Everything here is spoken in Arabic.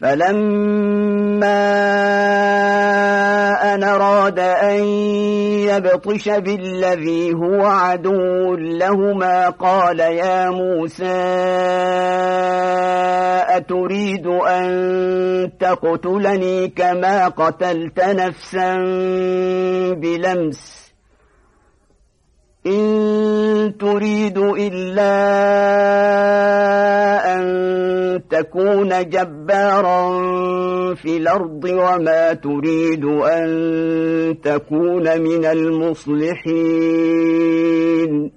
فلما أن أراد أن يبطش بالذي هو عدو لهما قال يا موسى أتريد أن تقتلني كما قتلت نفسا بلمس إن تريد إلا تكون جبارا في الأرض وما تريد أن تكون من المصلحين.